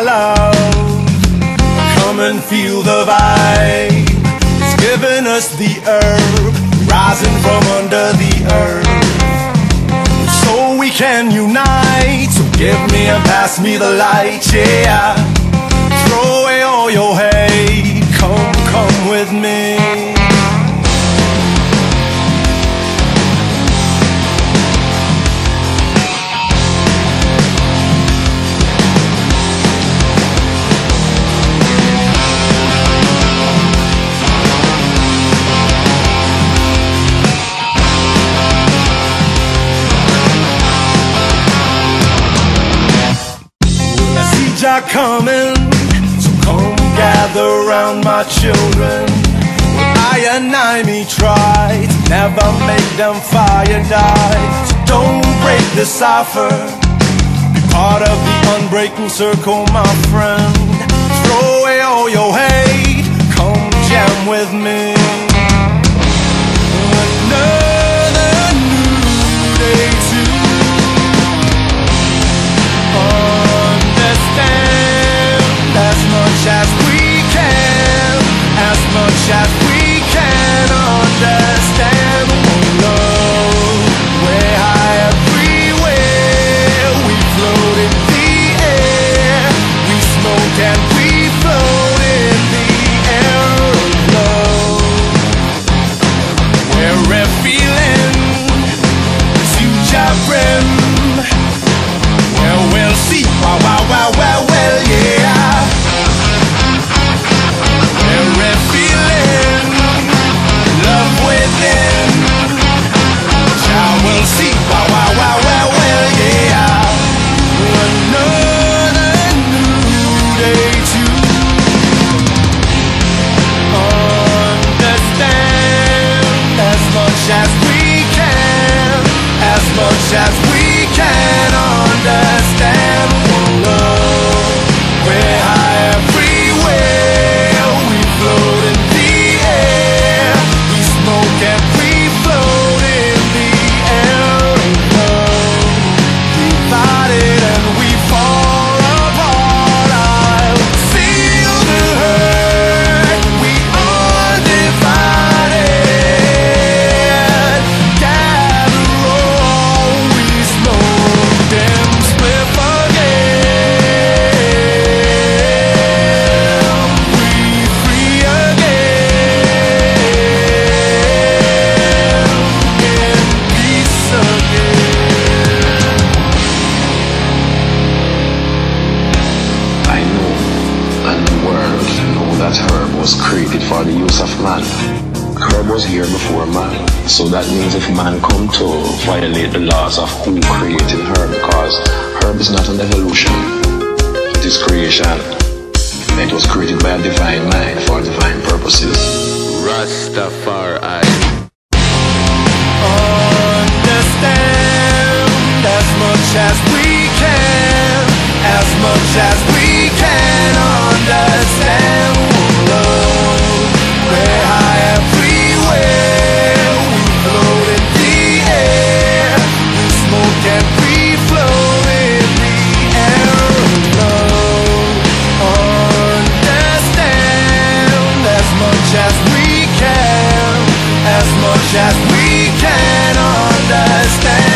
love. Come and feel the vibe. It's giving us the herb, rising from under the earth. So we can unite. So give me and pass me the light, yeah. Throw away all your hate. Come, come with me. I coming, so come gather round my children. I and I me to never make them fire die. So don't break the cipher, be part of the unbreaking circle, my friend. Throw away all your hate, come jam with me. Much as we can understand. As much as we can, as much as we can created for the use of man. Herb was here before man, so that means if man come to violate the laws of who created herb, because herb is not an evolution, it is creation. It was created by a divine mind for divine purposes. Rastafari. we can understand.